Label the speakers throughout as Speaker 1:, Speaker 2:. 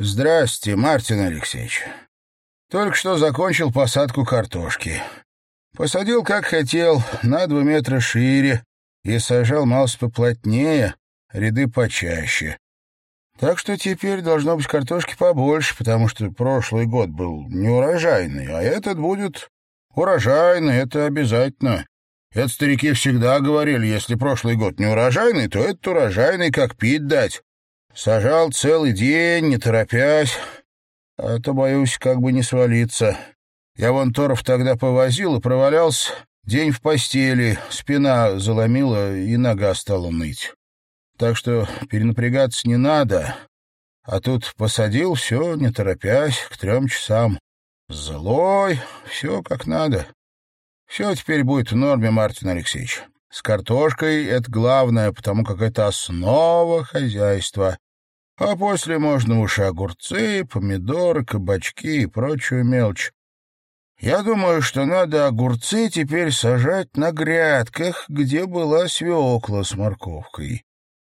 Speaker 1: Здрасте, Мартин Алексеевич. Только что закончил посадку картошки. Посадил, как хотел, на два метра шире и сажал маус поплотнее, ряды почаще. Так что теперь должно быть картошки побольше, потому что прошлый год был неурожайный, а этот будет урожайный, это обязательно. Это старики всегда говорили, если прошлый год неурожайный, то этот урожайный, как пить дать. Сажал целый день, не торопясь, а то, боюсь, как бы не свалиться. Я вон торов тогда повозил и провалялся день в постели, спина заломила и нога стала ныть. Так что перенапрягаться не надо. А тут посадил все, не торопясь, к трем часам. Злой, все как надо. Все теперь будет в норме, Мартин Алексеевич. С картошкой это главное, потому как это основа хозяйства. А после можно уж огурцы, помидоры, кабачки и прочую мелочь. Я думаю, что надо огурцы теперь сажать на грядках, где была свекла с морковкой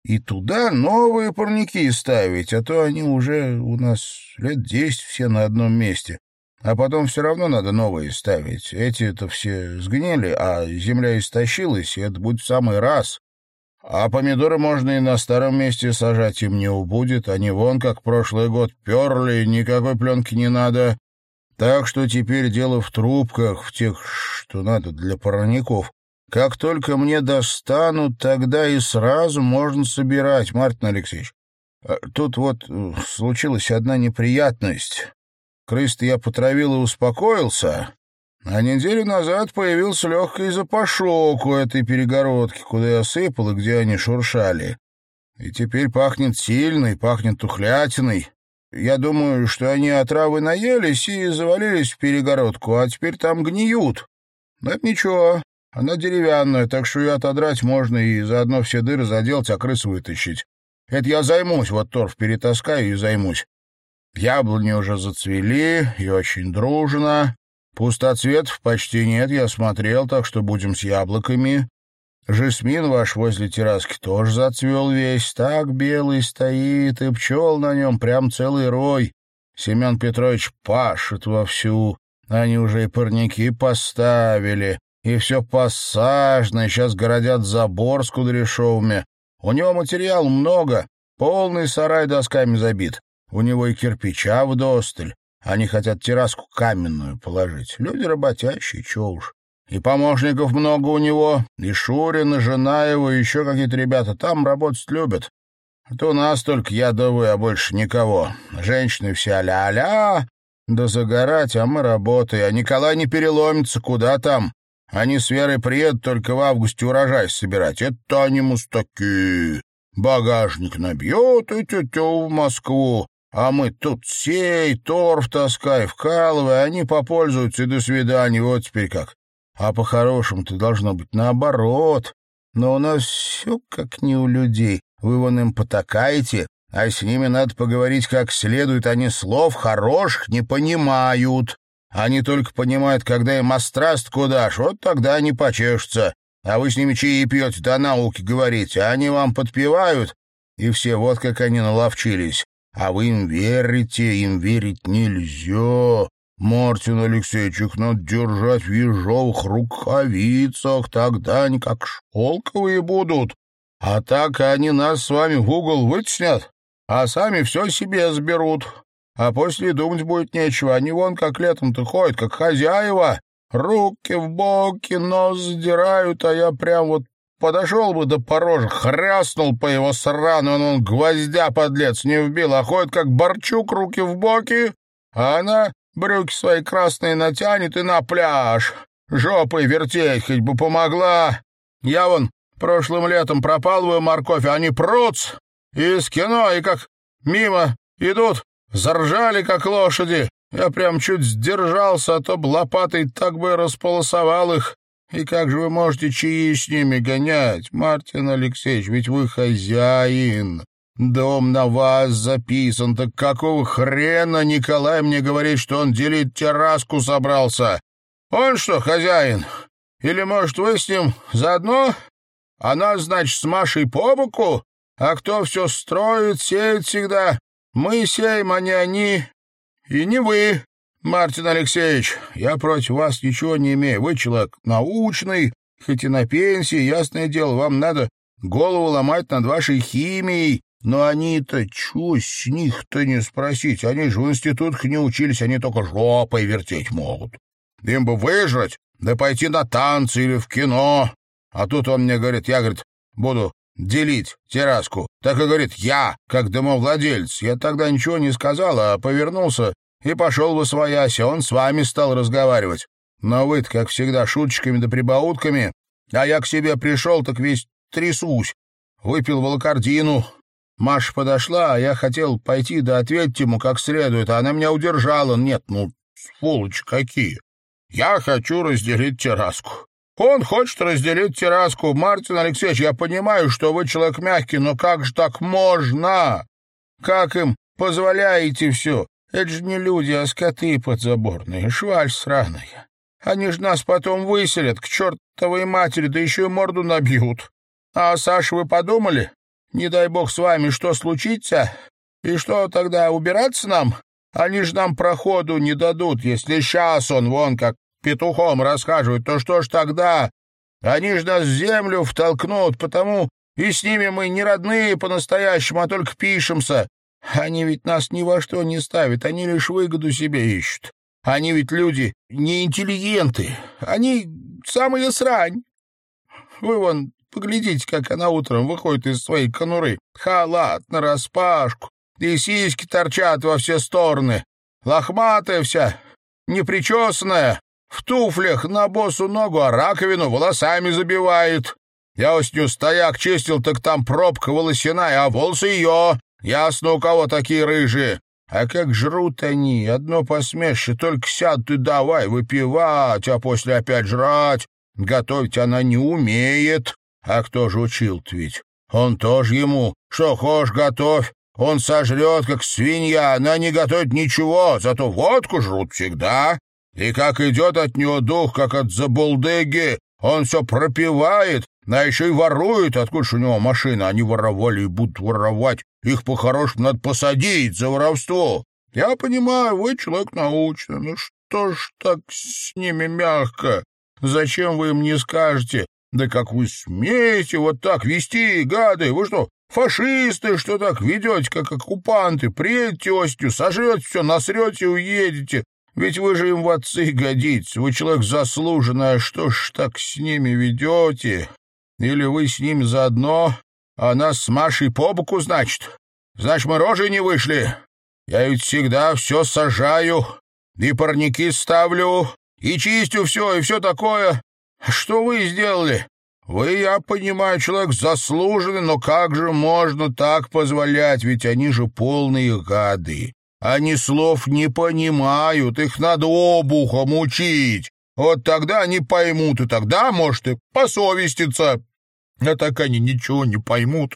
Speaker 1: и туда новые парники ставить, а то они уже у нас лет десять все на одном месте. А потом все равно надо новые ставить. Эти-то все сгнили, а земля истощилась, и это будет в самый раз. А помидоры можно и на старом месте сажать, им не убудет. Они вон как прошлый год перли, никакой пленки не надо. Так что теперь дело в трубках, в тех, что надо для парников. Как только мне достанут, тогда и сразу можно собирать, Мартин Алексеевич. А тут вот э, случилась одна неприятность. Крыс-то я потравил и успокоился, а неделю назад появился легкий запашок у этой перегородки, куда я сыпал и где они шуршали. И теперь пахнет сильной, пахнет тухлятиной. Я думаю, что они отравы наелись и завалились в перегородку, а теперь там гниют. Но это ничего, она деревянная, так что ее отодрать можно и заодно все дыры заделать, а крыс вытащить. Это я займусь, вот торф перетаскаю и займусь. Яблони уже зацвели и очень дружно. Пустоцветов почти нет, я смотрел, так что будем с яблоками. Жасмин ваш возле терраски тоже зацвел весь, так белый стоит, и пчел на нем прям целый рой. Семен Петрович пашет вовсю, они уже и парники поставили и все пассажное, сейчас городят забор с Кудряшовыми. У него материал много, полный сарай досками забит. У него и кирпича вдосталь. Они хотят терраску каменную положить. Люди работящие, чё уж. И помощников много у него, и Шурин, и жена его, и еще какие-то ребята там работать любят. А то у нас только я да вы, а больше никого. Женщины все ля-ля, да загорать, а мы работаем. А Николай не переломится, куда там. Они с Верой приедут только в августе урожай собирать. Это они мустаки. Багажник набьет и тетю в Москву. А мы тут сей, торф таскай, вкалывай, они попользуются и до свидания. Вот теперь как. А по-хорошему-то должно быть наоборот. Но у нас все как не у людей. Вы вон им потакаете, а с ними надо поговорить как следует. Они слов хороших не понимают. Они только понимают, когда им острастку дашь, вот тогда они почешутся. А вы с ними чаи пьете, до науки говорите, а они вам подпевают, и все вот как они наловчились. А вы им верите, им верить нельзя. Мартин Алексеевич, их надо держать в ежовых рукавицах, тогда они как шелковые будут. А так они нас с вами в угол вытеснят, а сами все себе сберут. А после думать будет нечего. Они вон как летом-то ходят, как хозяева. Руки в боки, нос задирают, а я прям вот подошел бы до порожа, хряснул по его срану, он, он гвоздя, подлец, не вбил, а ходит как Борчук, руки в боки, а она брюки свои красные натянет и на пляж. Жопой вертеть хоть бы помогла. Я вон прошлым летом пропалываю морковь, а они пруц из кино, и как мимо идут, Заржали, как лошади. Я прям чуть сдержался, а то б лопатой так бы располосовал их. И как же вы можете чаи с ними гонять, Мартин Алексеевич, ведь вы хозяин. Дом на вас записан, так какого хрена Николай мне говорит, что он делить терраску собрался? Он что, хозяин? Или, может, вы с ним заодно? Она, значит, с Машей по боку? А кто все строит, сеет всегда? Мы сеем, а не они, и не вы, Мартин Алексеевич. Я против вас ничего не имею. Вы человек научный, хоть и на пенсии, ясное дело, вам надо голову ломать над вашей химией, но они-то чё с них-то не спросить? Они же в институтах не учились, они только жопой вертеть могут. Им бы выжрать, да пойти на танцы или в кино. А тут он мне говорит, я, говорит, буду делить терраску. Так и говорит, я, как домовладелец. Я тогда ничего не сказал, а повернулся и пошел в освоясь, он с вами стал разговаривать. Но вы как всегда, шуточками да прибаутками, а я к себе пришел, так весь трясусь. Выпил волокордину, Маша подошла, а я хотел пойти да ответить ему как следует, а она меня удержала. Нет, ну, сволочь какие. Я хочу разделить терраску. Он хочет разделить терраску. Мартин Алексеевич, я понимаю, что вы человек мягкий, но как же так можно? Как им позволяете все? Это же не люди, а скоты подзаборные, шваль сраная. Они же нас потом выселят к чертовой матери, да еще и морду набьют. А Саша, вы подумали? Не дай бог с вами что случится, и что тогда, убираться нам? Они же нам проходу не дадут, если сейчас он вон как петухом расхаживает, то что ж тогда? Они же нас в землю втолкнут, потому и с ними мы не родные по-настоящему, а только пишемся. Они ведь нас ни во что не ставят, они лишь выгоду себе ищут. Они ведь люди не интеллигенты, они самые срань. Вы вон Поглядите, как она утром выходит из своей конуры. Халат нараспашку, и сиськи торчат во все стороны. Лохматая вся, непричесанная, в туфлях на босу ногу, а раковину волосами забивает. Я осенью стояк чистил, так там пробка волосяная, а волосы ее. Ясно, у кого такие рыжие. А как жрут они, одно посмешище, только сядут и давай выпивать, а после опять жрать. Готовить она не умеет. А кто же учил-то ведь? Он тоже ему. Что хочешь, готовь. Он сожрет, как свинья, она не готовит ничего, зато водку жрут всегда. И как идет от него дух, как от забулдыги, он все пропивает, а еще и ворует. Откуда же у него машина? Они воровали и будут воровать. Их по-хорошему надо посадить за воровство. Я понимаю, вы человек научный. Ну что ж так с ними мягко? Зачем вы им не скажете? Да как вы смеете вот так вести, гады? Вы что, фашисты, что так ведете, как оккупанты? Приедете осенью, сожрете все, насрете и уедете. Ведь вы же им в отцы годитесь. Вы человек заслуженный, а что ж так с ними ведете? Или вы с ними заодно, а нас с Машей по боку, значит? Значит, мы рожей не вышли. Я ведь всегда все сажаю, и парники ставлю, и чистю все, и все такое. Что вы сделали? Вы, я понимаю, человек заслуженный, но как же можно так позволять, ведь они же полные гады. Они слов не понимают, их надо обухом учить. Вот тогда они поймут, и тогда, может, и посовеститься. А так они ничего не поймут.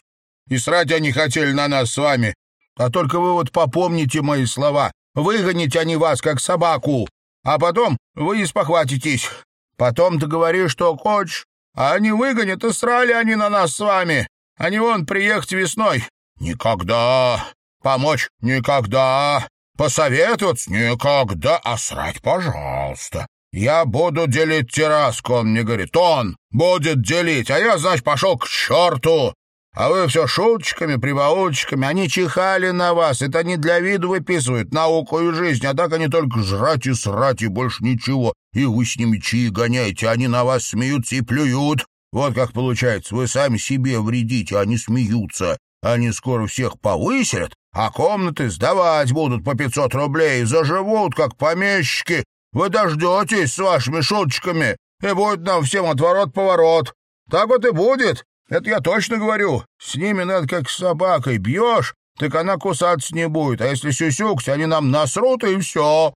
Speaker 1: И срать они хотели на нас с вами. А только вы вот попомните мои слова. Выгонить они вас, как собаку. А потом вы не спохватитесь. Потом ты говоришь, что хочешь, а они выгонят, и срали они на нас с вами. Они вон приехать весной. Никогда. Помочь никогда. Посоветоваться никогда. А срать, пожалуйста. Я буду делить терраску, он мне говорит. Он будет делить, а я, значит, пошел к черту. А вы все шуточками, прибауточками. Они чихали на вас. Это они для виду выписывают науку и жизнь, а так они только жрать и срать, и больше ничего. И вы с ними чьи гоняете, они на вас смеются и плюют. Вот как получается, вы сами себе вредите, а они смеются. Они скоро всех повысят, а комнаты сдавать будут по пятьсот рублей, заживут, как помещики. Вы дождетесь с вашими шуточками, и будет нам всем отворот-поворот. Так вот и будет. Это я точно говорю. С ними надо как с собакой. Бьешь, так она кусаться не будет. А если сюсюкать, они нам насрут, и все.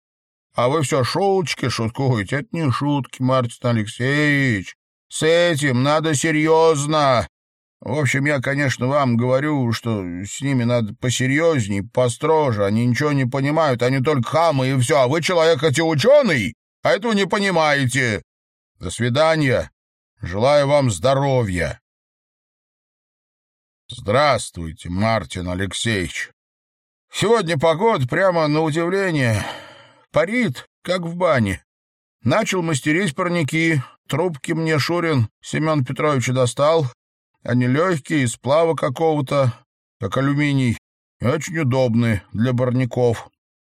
Speaker 1: А вы все шуточки шуткуете. Это не шутки, Мартин Алексеевич. С этим надо серьезно. В общем, я, конечно, вам говорю, что с ними надо посерьезней, построже. Они ничего не понимают, они только хамы и все. А вы человек хоть и ученый, а этого не понимаете. До свидания. Желаю вам здоровья. Здравствуйте, Мартин Алексеевич. Сегодня погода прямо на удивление. Парит, как в бане. Начал мастерить парники. Трубки мне Шурин Семен Петрович достал. Они легкие, из сплава какого-то, как алюминий, и очень удобные для парников.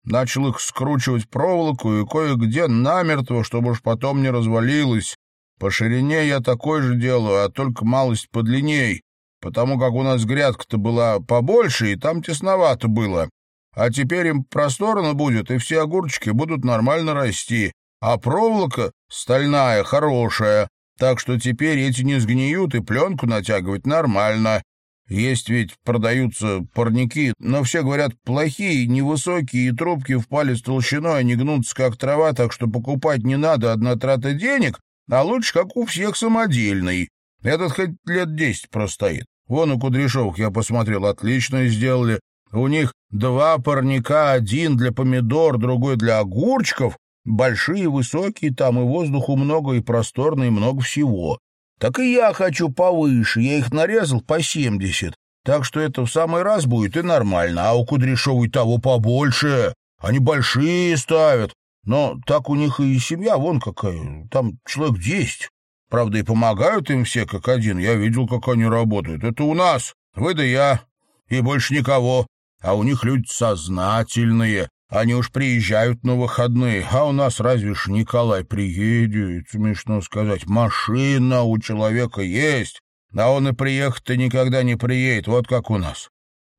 Speaker 1: Начал их скручивать проволоку и кое-где намертво, чтобы уж потом не развалилось. По ширине я такой же делаю, а только малость подлинней, потому как у нас грядка-то была побольше, и там тесновато было. А теперь им просторно будет, и все огурчики будут нормально расти. А проволока стальная, хорошая, так что теперь эти не сгниют, и пленку натягивать нормально. Есть ведь продаются парники, но все говорят плохие, невысокие, и трубки в палец толщиной, они гнутся как трава, так что покупать не надо, одна трата денег, а лучше, как у всех, самодельный. Этот хоть лет десять простоит. Вон у Кудряшовых я посмотрел, отлично сделали. У них два парника, один для помидор, другой для огурчиков. Большие, высокие там, и воздуху много, и просторно, и много всего. Так и я хочу повыше, я их нарезал по семьдесят. Так что это в самый раз будет и нормально, а у Кудряшовой того побольше. Они большие ставят. Но так у них и семья вон какая, там человек десять. Правда, и помогают им все как один. Я видел, как они работают. Это у нас, вы да я, и больше никого. А у них люди сознательные. Они уж приезжают на выходные, а у нас разве ж Николай приедет, смешно сказать. Машина у человека есть, а он и приехать-то никогда не приедет, вот как у нас.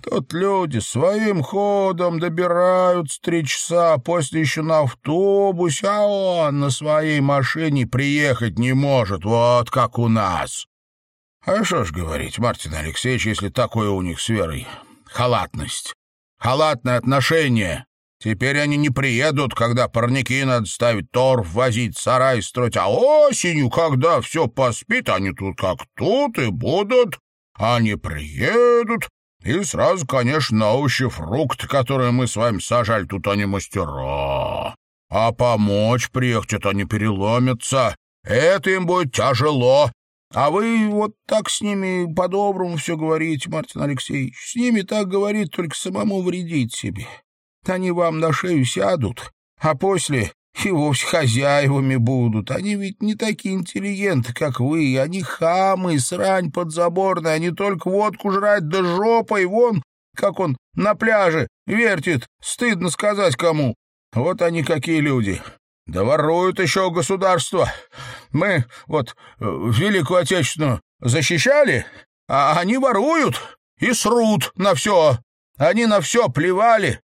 Speaker 1: Тут люди своим ходом добираются три часа, после еще на автобусе, а он на своей машине приехать не может, вот как у нас. А что ж говорить, Мартин Алексеевич, если такое у них с Верой? Халатность. Халатное отношение. Теперь они не приедут, когда парники надо ставить торф, возить сарай строить, а осенью, когда все поспит, они тут как тут и будут. Они приедут, и сразу, конечно, на овощи, фрукты, которые мы с вами сажали, тут они мастера. А помочь приехать не переломятся. Это им будет тяжело. А вы вот так с ними по-доброму все говорите, Мартин Алексеевич. С ними так говорит, только самому вредить себе. Они вам на шею сядут, а после и вовсе хозяевами будут. Они ведь не такие интеллигенты, как вы. Они хамы, срань подзаборная. Они только водку жрать да жопой. Вон, как он на пляже вертит. Стыдно сказать кому. Вот они какие люди. Да воруют еще государство. Мы вот э, Великую Отечественную защищали, а они воруют и срут на все. Они на все плевали.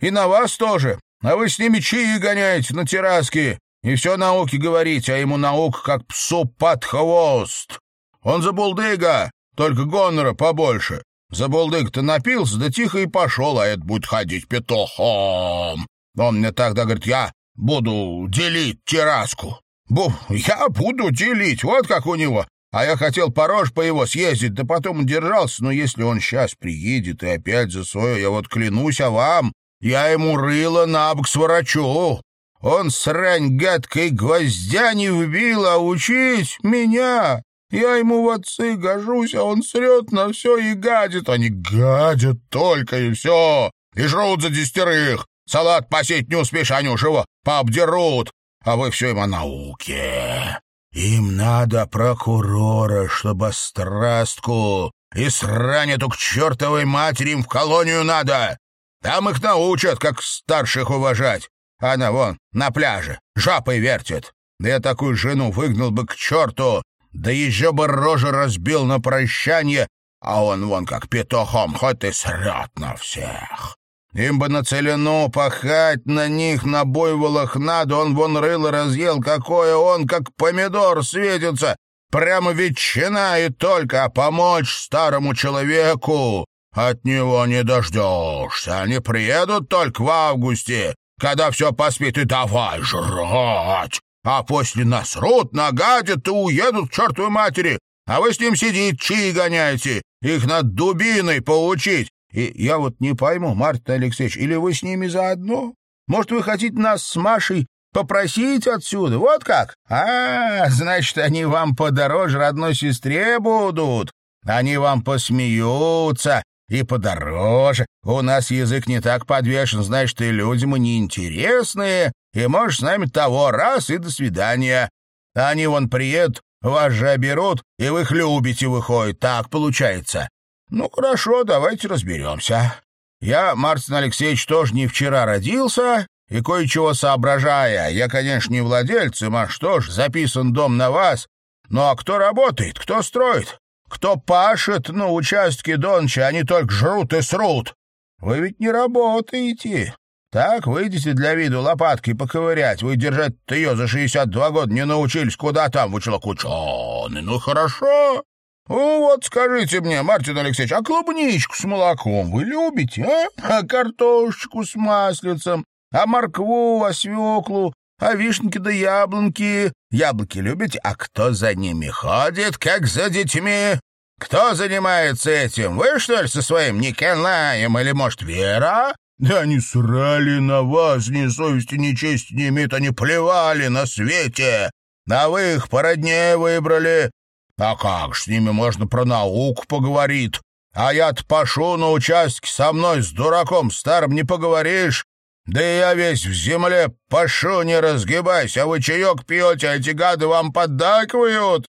Speaker 1: И на вас тоже. А вы с ними чаи гоняете на терраске и все науки говорите, а ему наука как псу под хвост. Он за булдыга, только гонора побольше. За булдыг-то напился, да тихо и пошел, а это будет ходить петухом. Он мне тогда говорит, я буду делить терраску. Бу, я буду делить, вот как у него. А я хотел порож по его съездить, да потом удержался, но если он сейчас приедет и опять за свое, я вот клянусь, а вам, я ему рыло на бок сворачу. Он срань гадкой гвоздя не вбил, а учить меня. Я ему в отцы гожусь, а он срет на все и гадит. Они гадят только и все. И жрут за десятерых. Салат посеть не успеешь, его пообдерут. А вы все им о науке. Им надо прокурора, чтобы страстку. И срань эту к чертовой матери им в колонию надо. Там их научат, как старших уважать. Она вон на пляже жапой вертит. Я такую жену выгнал бы к черту, да еще бы рожу разбил на прощание, а он вон как петухом, хоть и срет на всех. Им бы на целину пахать на них на буйволах надо, он вон рыло разъел, какое он, как помидор, светится. Прямо ветчина и только, а помочь старому человеку. От него не дождешься. Они приедут только в августе, когда все поспит, и давай жрать. А после насрут, нагадят и уедут к чертовой матери. А вы с ним сидите, чьи гоняете. Их над дубиной поучить. И я вот не пойму, Мартин Алексеевич, или вы с ними заодно? Может, вы хотите нас с Машей попросить отсюда? Вот как? А, значит, они вам подороже родной сестре будут. Они вам посмеются, и подороже. У нас язык не так подвешен, значит, и люди мы неинтересные, и можешь с нами того раз и до свидания. Они вон приедут, вас же оберут, и вы их любите, выходит. Так получается. Ну, хорошо, давайте разберемся. Я, Мартин Алексеевич, тоже не вчера родился, и кое-чего соображая. Я, конечно, не владельцем, а что ж, записан дом на вас. Ну, а кто работает, кто строит? Кто пашет на участке Донча, они только жрут и срут. Вы ведь не работаете. Так, выйдете для виду лопаткой поковырять. Вы держать-то ее за 62 года не научились. Куда там, вы человек Ну, хорошо. Ну, вот скажите мне, Мартин Алексеевич, а клубничку с молоком вы любите, а? А картошечку с маслицем? А моркву, а свеклу? А вишенки да яблоньки? Яблоки любите? А кто за ними ходит, как за детьми? Кто занимается этим? Вы, что ли, со своим Николаем или, может, Вера? Да они срали на вас, ни совести, ни чести не имеют, они плевали на свете. А вы их породнее выбрали. А как ж с ними можно про науку поговорить? А я-то пошу на участке со мной, с дураком старым не поговоришь. Да я весь в земле пошу, не разгибайся, а вы чаек пьете, а эти гады вам поддакивают.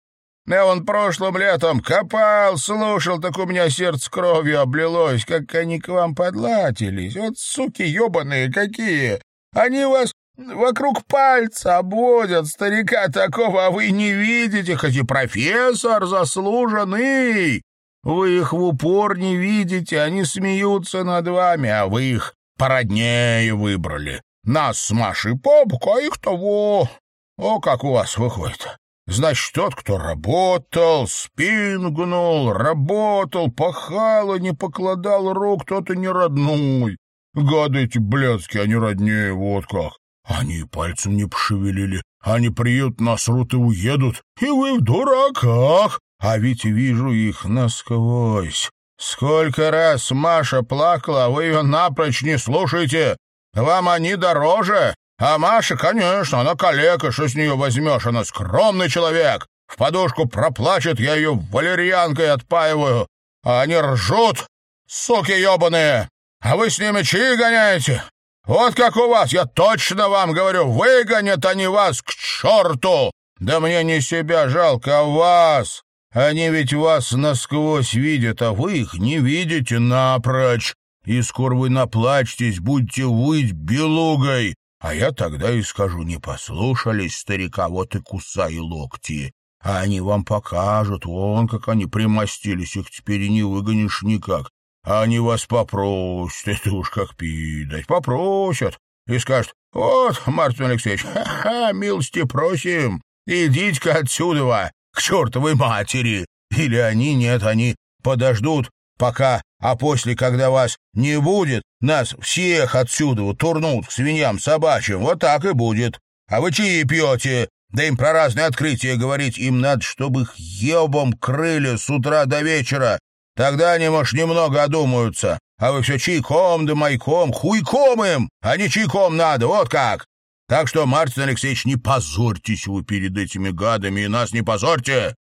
Speaker 1: Я вон прошлым летом копал, слушал, так у меня сердце кровью облилось, как они к вам подлатились. Вот суки ебаные какие! Они вас вокруг пальца обводят, старика такого, а вы не видите, хоть и профессор заслуженный. Вы их в упор не видите, они смеются над вами, а вы их породнее выбрали. Нас с Машей попку, а их того. О, как у вас выходит. Значит, тот, кто работал, спин гнул, работал, пахал и не покладал рук, тот и не родной. Гады эти блядские, они роднее, вот как. Они пальцем не пошевелили. Они приедут, насрут и уедут. И вы в дураках. А ведь вижу их насквозь. Сколько раз Маша плакала, вы ее напрочь не слушаете. Вам они дороже. А Маша, конечно, она калека, что с нее возьмешь? Она скромный человек. В подушку проплачет, я ее валерьянкой отпаиваю. А они ржут, суки ебаные. А вы с ними чьи гоняете? Вот как у вас, я точно вам говорю, выгонят они вас к черту. Да мне не себя жалко, а вас. Они ведь вас насквозь видят, а вы их не видите напрочь. И скоро вы наплачетесь, будете выть белугой. А я тогда и скажу, не послушались старика, вот и кусай локти. А они вам покажут, вон как они примостились, их теперь и не выгонишь никак. А они вас попросят, это уж как пить дать, попросят. И скажут, вот, Мартин Алексеевич, ха-ха, милости просим, идите-ка отсюда, к чертовой матери. Или они, нет, они подождут, пока, а после, когда вас не будет, нас всех отсюда турнут к свиньям собачьим. Вот так и будет. А вы чьи пьете? Да им про разные открытия говорить. Им надо, чтобы их ебом крыли с утра до вечера. Тогда они, может, немного одумаются. А вы все чайком да майком, хуйком им, а не чайком надо, вот как. Так что, Мартин Алексеевич, не позорьтесь вы перед этими гадами и нас не позорьте.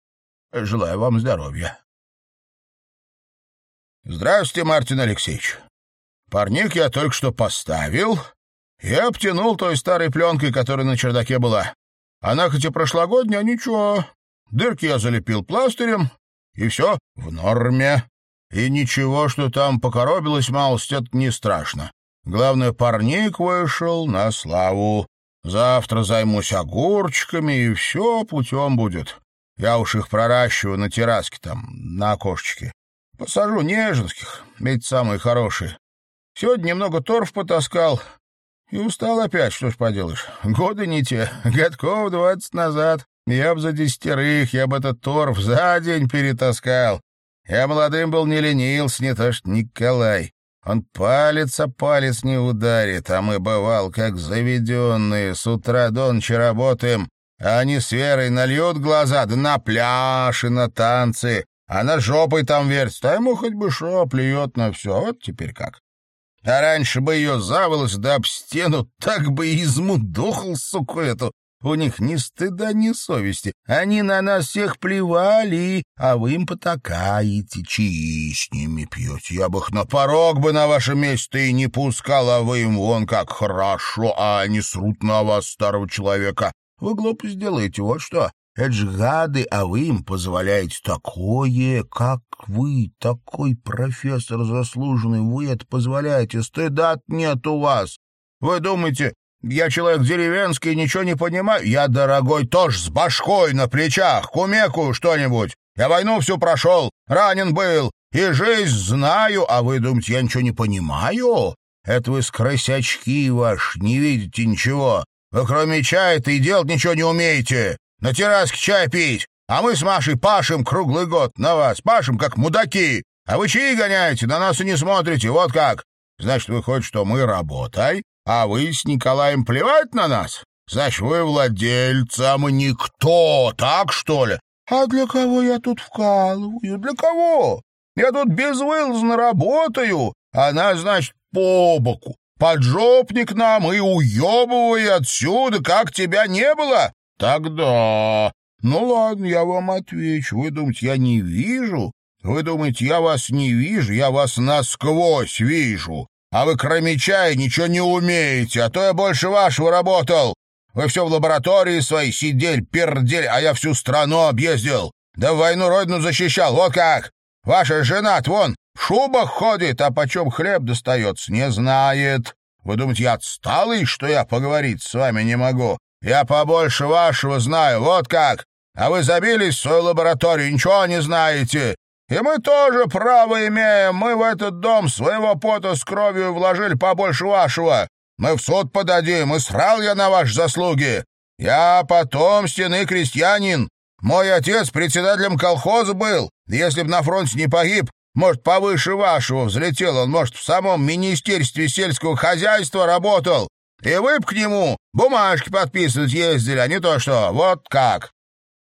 Speaker 1: Желаю вам здоровья. Здравствуйте, Мартин Алексеевич. Парник я только что поставил и обтянул той старой пленкой, которая на чердаке была. Она хоть и прошлогодняя, ничего. Дырки я залепил пластырем, и все в норме. И ничего, что там покоробилось малость, это не страшно. Главное, парник вышел на славу. Завтра займусь огурчиками, и все путем будет. Я уж их проращиваю на терраске там, на окошечке. Посажу неженских, эти самые хорошие. Сегодня немного торф потаскал и устал опять, что ж поделаешь. Годы не те, годков двадцать назад. Я б за десятерых, я бы этот торф за день перетаскал. Я молодым был не ленился, не то что Николай. Он палец о палец не ударит, а мы, бывал, как заведенные, с утра до ночи работаем, а они с Верой нальют глаза, да на пляж и на танцы. Она жопой там вертит, а ему хоть бы шо, плюет на все. Вот теперь как. А раньше бы ее за волос да об стену, так бы и измудохал, суку эту. У них ни стыда, ни совести. Они на нас всех плевали, а вы им потакаете, чаи с ними пьете. Я бы их на порог бы на вашем месте и не пускал, а вы им вон как хорошо, а они срут на вас, старого человека. Вы глупость делаете, вот что. Это же гады, а вы им позволяете такое, как вы, такой профессор заслуженный, вы это позволяете, стыда нет у вас. Вы думаете, я человек деревенский, ничего не понимаю? Я, дорогой, тоже с башкой на плечах, кумекую что-нибудь. Я войну всю прошел, ранен был, и жизнь знаю, а вы думаете, я ничего не понимаю? Это вы скрысячки ваш, не видите ничего. Вы кроме чая-то и делать ничего не умеете. На терраске чай пить, а мы с Машей пашем круглый год на вас, пашем как мудаки, а вы чаи гоняете, на нас и не смотрите, вот как. Значит, выходит, что мы работай, а вы с Николаем плевать на нас? Значит, вы владельцы, а мы никто, так что ли? А для кого я тут вкалываю? Для кого? Я тут безвылазно работаю, а нас, значит, по боку. Поджопник нам и уебывай отсюда, как тебя не было. Тогда... Ну ладно, я вам отвечу. Вы думаете, я не вижу? Вы думаете, я вас не вижу? Я вас насквозь вижу. А вы кроме чая ничего не умеете, а то я больше вашего работал. Вы все в лаборатории своей сидели, пердели, а я всю страну объездил. Да войну родину защищал, вот как. Ваша жена вон в шубах ходит, а почем хлеб достается, не знает. Вы думаете, я отсталый, что я поговорить с вами не могу? Я побольше вашего знаю, вот как. А вы забились в свою лабораторию, ничего не знаете. И мы тоже право имеем. Мы в этот дом своего пота с кровью вложили побольше вашего. Мы в суд подадим, и срал я на ваши заслуги. Я потомственный крестьянин. Мой отец председателем колхоза был. Если б на фронте не погиб, может, повыше вашего взлетел он, может, в самом Министерстве сельского хозяйства работал. И вы б к нему бумажки подписывать ездили, а не то что. Вот как.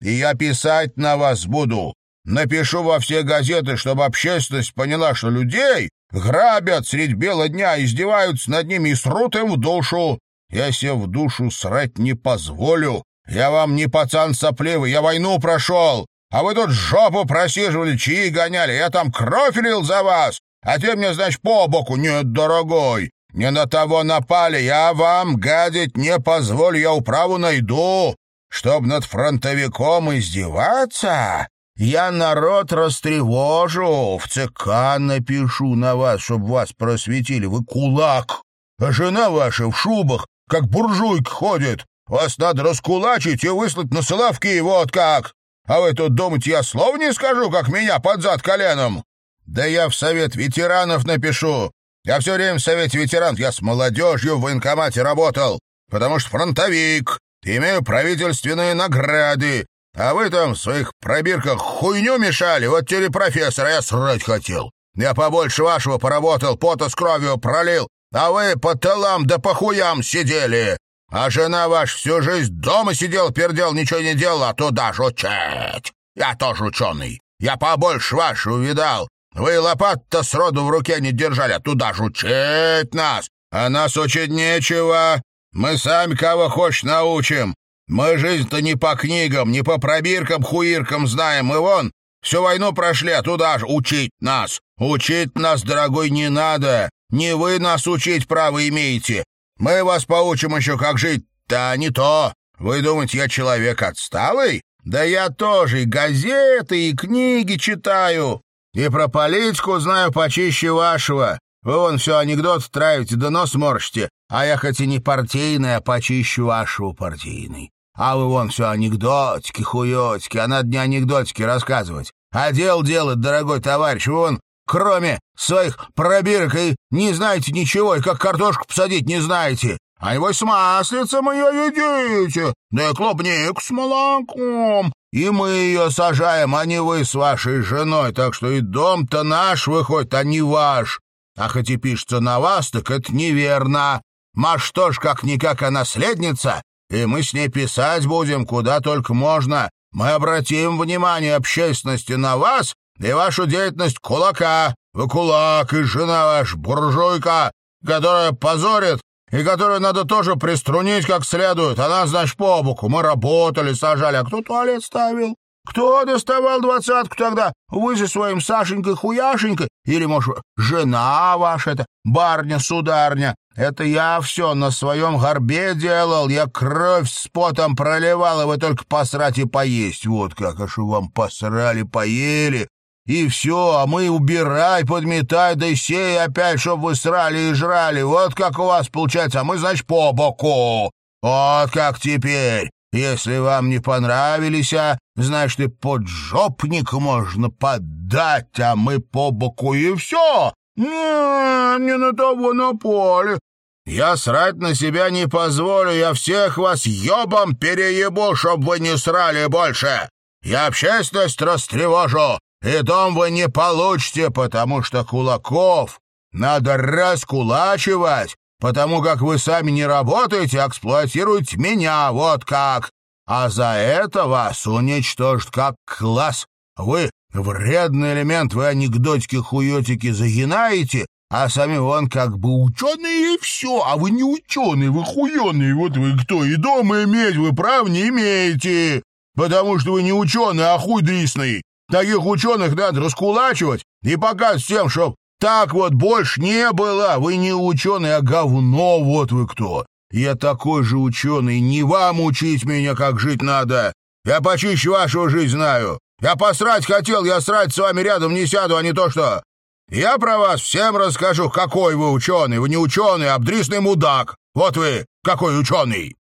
Speaker 1: И я писать на вас буду. Напишу во все газеты, чтобы общественность поняла, что людей грабят средь бела дня, издеваются над ними и срут им в душу. Я себе в душу срать не позволю. Я вам не пацан сопливый, я войну прошел. А вы тут жопу просиживали, чьи гоняли. Я там кровь лил за вас. А ты мне, значит, по боку. Нет, дорогой, не на того напали, я вам гадить не позволю, я управу найду. Чтоб над фронтовиком издеваться, я народ растревожу, в ЦК напишу на вас, чтоб вас просветили. Вы кулак, а жена ваша в шубах, как буржуйка ходит. Вас надо раскулачить и выслать на Соловки, вот как. А вы тут думаете, я слов не скажу, как меня под зад коленом? Да я в совет ветеранов напишу, я все время в Совете ветеранов, я с молодежью в военкомате работал, потому что фронтовик, имею правительственные награды, а вы там в своих пробирках хуйню мешали, вот теперь профессор, я срать хотел. Я побольше вашего поработал, пота с кровью пролил, а вы по тылам да по хуям сидели. А жена ваш всю жизнь дома сидел, пердел, ничего не делал, а туда ж учить. Я тоже ученый. Я побольше вашего видал. Вы лопат-то сроду в руке не держали, а туда ж учить нас. А нас учить нечего. Мы сами кого хочешь научим. Мы жизнь-то не по книгам, не по пробиркам-хуиркам знаем. Мы вон всю войну прошли, а туда ж учить нас. Учить нас, дорогой, не надо. Не вы нас учить право имеете. Мы вас поучим еще, как жить-то, а не то. Вы думаете, я человек отсталый? Да я тоже и газеты, и книги читаю. И про политику знаю почище вашего. Вы вон все анекдот травите, да нос морщите. А я хоть и не партийный, а почище вашего партийный. А вы вон все анекдотики, хуетики, а надо не анекдотики рассказывать. А дел делать, дорогой товарищ, вы вон, кроме своих пробирок и не знаете ничего, и как картошку посадить не знаете. А его с маслицем ее едите, да и клубнику с молоком, и мы ее сажаем, а не вы с вашей женой, так что и дом-то наш выходит, а не ваш. А хоть и пишется на вас, так это неверно. Маш тоже как-никак а наследница, и мы с ней писать будем куда только можно. Мы обратим внимание общественности на вас и вашу деятельность кулака. Вы кулак, и жена ваш буржуйка, которая позорит и которую надо тоже приструнить как следует. Она, значит, по боку. Мы работали, сажали, а кто туалет ставил? Кто доставал двадцатку тогда? Вы за своим Сашенькой-хуяшенькой? Или, может, жена ваша это, барня-сударня? Это я все на своем горбе делал, я кровь с потом проливал, а вы только посрать и поесть. Вот как, а что вам посрали, поели, и все, а мы убирай, подметай, да сей опять, чтоб вы срали и жрали. Вот как у вас получается, а мы, значит, по боку. Вот как теперь. Если вам не понравились, а, значит, и поджопник можно подать, а мы по боку, и все. Не, не на того напали. Я срать на себя не позволю, я всех вас ебом переебу, чтоб вы не срали больше. Я общественность растревожу, и дом вы не получите, потому что кулаков надо раскулачивать, потому как вы сами не работаете, а эксплуатируете меня, вот как. А за это вас уничтожат как класс. Вы вредный элемент, вы анекдотики-хуетики загинаете, а сами вон как бы ученые и все, а вы не ученые, вы хуеные, вот вы кто, и дома иметь вы прав не имеете, потому что вы не ученый, а хуй дрисный. Таких ученых надо раскулачивать и показывать всем, чтоб так вот больше не было. Вы не ученый, а говно, вот вы кто. Я такой же ученый, не вам учить меня, как жить надо. Я почище вашего жизнь знаю. Я посрать хотел, я срать с вами рядом не сяду, а не то что. Я про вас всем расскажу, какой вы ученый. Вы не ученый, а обдрисный мудак. Вот вы, какой ученый.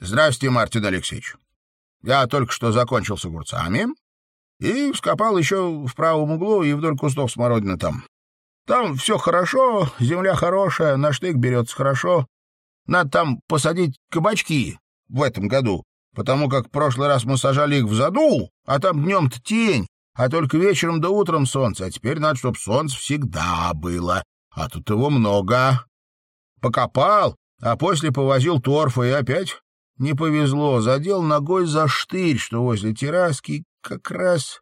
Speaker 1: Здравствуйте, Мартин Алексеевич. Я только что закончил с огурцами и вскопал еще в правом углу и вдоль кустов смородины там. Там все хорошо, земля хорошая, на штык берется хорошо. Надо там посадить кабачки в этом году, потому как в прошлый раз мы сажали их в заду, а там днем-то тень, а только вечером да утром солнце, а теперь надо, чтобы солнце всегда было, а тут его много. Покопал, а после повозил торфа и опять не повезло, задел ногой за штырь, что возле терраски, как раз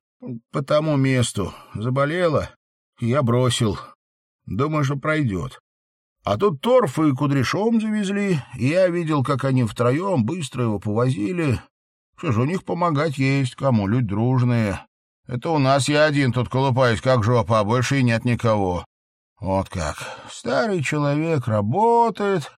Speaker 1: по тому месту. Заболела, я бросил. Думаю, что пройдет. А тут торф и кудряшом завезли, и я видел, как они втроем быстро его повозили. Что ж, у них помогать есть кому, люди дружные. Это у нас я один тут колупаюсь, как жопа, а больше и нет никого. Вот как. Старый человек работает,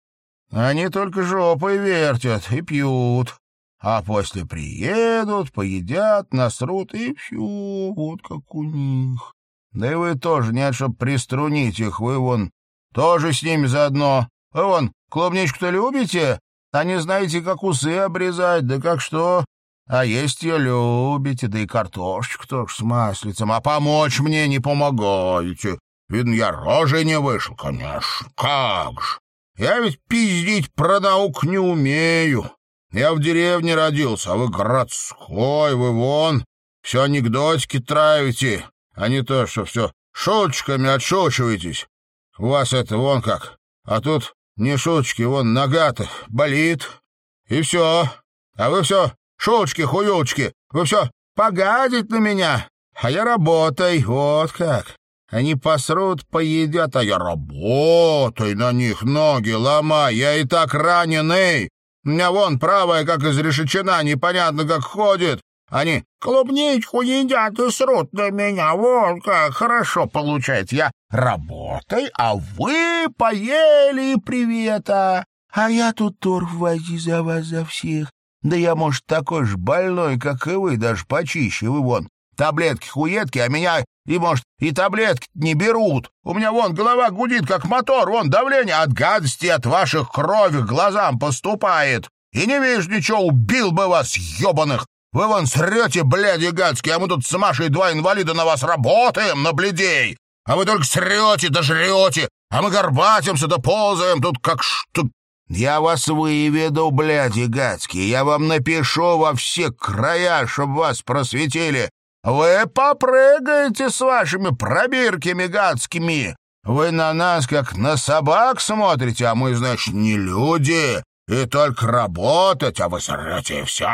Speaker 1: они только жопой вертят и пьют. А после приедут, поедят, насрут и все, вот как у них. Да и вы тоже нет, чтоб приструнить их, вы вон тоже с ними заодно. Вы вон клубничку-то любите, а не знаете, как усы обрезать, да как что. А есть ее любите, да и картошечку тоже с маслицем, а помочь мне не помогаете. Видно, я рожей не вышел, конечно, как же. Я ведь пиздить про наук не умею. Я в деревне родился, а вы городской, вы вон. Все анекдотики травите, а не то, что все шуточками отшучиваетесь. У вас это вон как. А тут не шуточки, вон нога-то болит. И все. А вы все шуточки-хуючки. Вы все погадить на меня. А я работай, вот как. Они посрут, поедят, а я работай на них, ноги ломай. Я и так раненый. У меня вон правая, как изрешечена, непонятно как ходит. Они клубничку едят и срут на меня. Вот как хорошо получается. Я работай, а вы поели привета. А я тут торф вози за вас за всех. Да я, может, такой же больной, как и вы, даже почище. Вы вон таблетки-хуетки, а меня и, может, и таблетки не берут. У меня вон голова гудит, как мотор, вон давление от гадости от ваших крови к глазам поступает. И не вижу ничего, убил бы вас, ебаных. Вы вон срете, бляди гадские, а мы тут с Машей два инвалида на вас работаем, на бледей. А вы только срете да жрете, а мы горбатимся да ползаем тут как что... Я вас выведу, бляди гадские, я вам напишу во все края, чтоб вас просветили. Вы попрыгаете с вашими пробирками гадскими. Вы на нас, как на собак, смотрите, а мы, значит, не люди, и только работать, а вы срете все.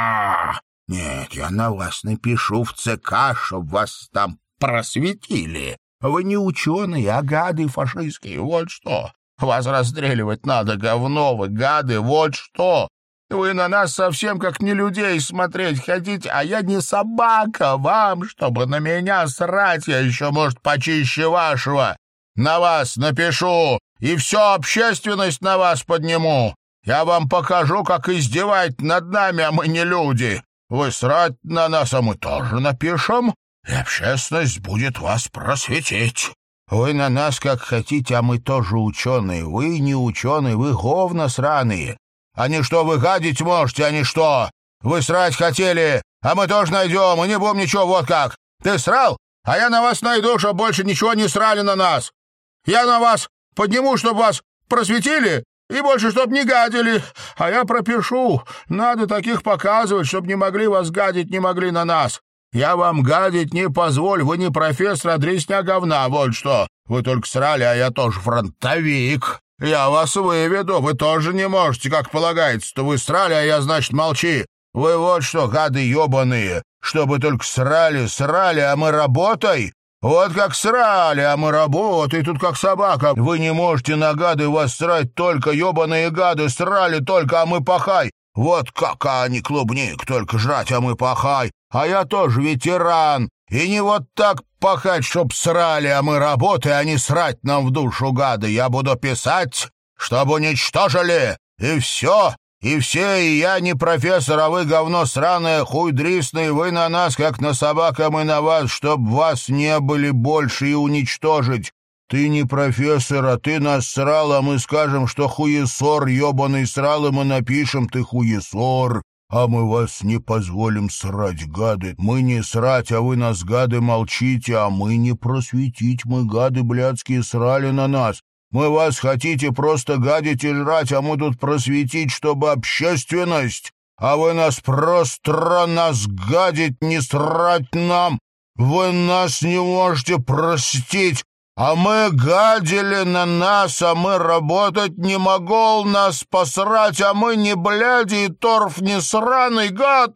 Speaker 1: Нет, я на вас напишу в ЦК, чтоб вас там просветили. Вы не ученые, а гады фашистские, вот что.
Speaker 2: Вас расстреливать надо, говно вы, гады, вот что! Вы на нас совсем как не людей смотреть хотите, а я не собака вам, чтобы на меня срать, я еще, может, почище вашего. На вас напишу, и всю общественность на вас подниму. Я вам покажу, как издевать над нами, а мы не люди. Вы срать на нас, а мы тоже напишем, и общественность будет вас просветить. Вы на нас как хотите, а мы тоже ученые. Вы не ученые, вы говно сраные. А не что вы гадить можете, а не что. Вы срать хотели, а мы тоже найдем, и не будем ничего, вот как. Ты срал, а я на вас найду, чтобы больше ничего не срали на нас. Я на вас подниму, чтобы вас просветили, и больше, чтоб не гадили. А я пропишу. Надо таких показывать, чтоб не могли вас гадить, не могли на нас. Я вам гадить не позволь, вы не профессор, а дресня говна, вот что. Вы только срали, а я тоже фронтовик. Я вас выведу, вы тоже не можете, как полагается-то. Вы срали, а я, значит, молчи. Вы вот что, гады ебаные, чтобы только срали, срали, а мы работай. Вот как срали, а мы работай тут как собака. Вы не можете на гады вас срать только, ебаные гады, срали только, а мы пахай. Вот как они клубник, только жрать, а мы пахай. А я тоже ветеран, и не вот так пахать, чтоб срали, а мы работаем, а не срать нам в душу, гады. Я буду писать, чтобы уничтожили, и все, и все, и я не профессор, а вы говно сраное, хуй дрисный, вы на нас, как на собак, а мы на вас, чтоб вас не были больше и уничтожить. Ты не профессор, а ты нас срал, а мы скажем, что хуесор ебаный срал, и мы напишем, ты хуесор. А мы вас не позволим срать, гады. Мы не срать, а вы нас, гады, молчите, а мы не просветить. Мы, гады блядские, срали на нас. Мы вас хотите просто гадить и жрать, а мы тут просветить, чтобы общественность. А вы нас просто нас гадить, не срать нам. Вы нас не можете простить. А мы гадили на нас, а мы работать не могол нас посрать, а мы не бляди и торф не сраный гад.